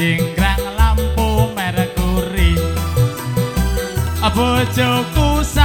dingrang lampu merkuri bojoku se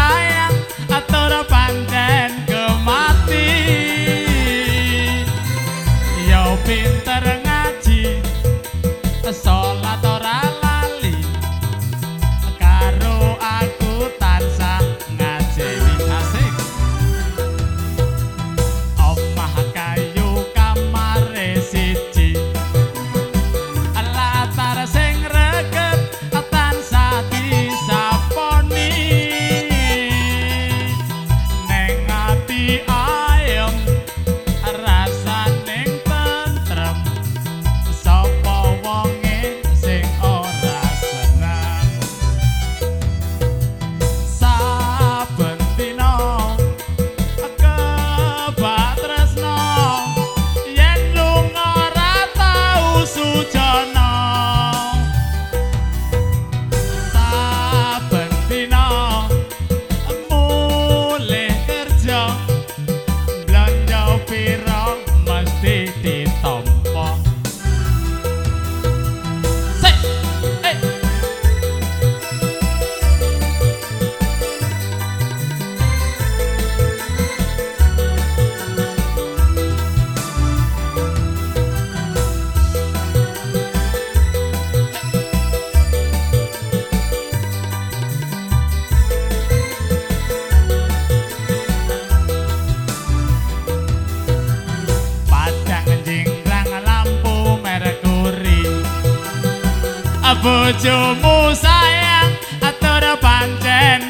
Bojomu sayang? Atur pancen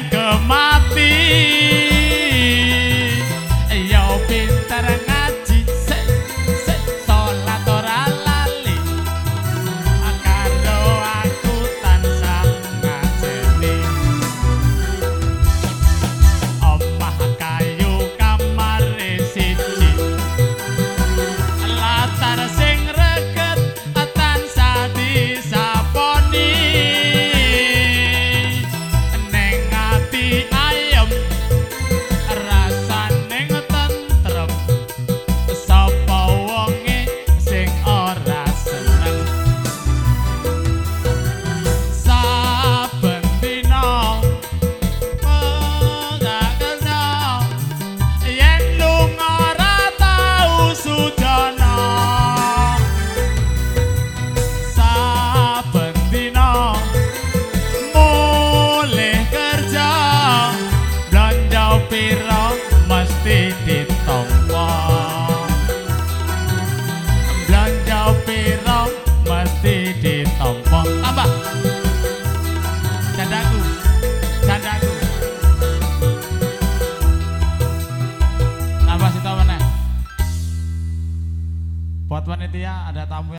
ditampa apa? Dadaku. Dadaku. Tambah tahu mana buat panitia ada tamu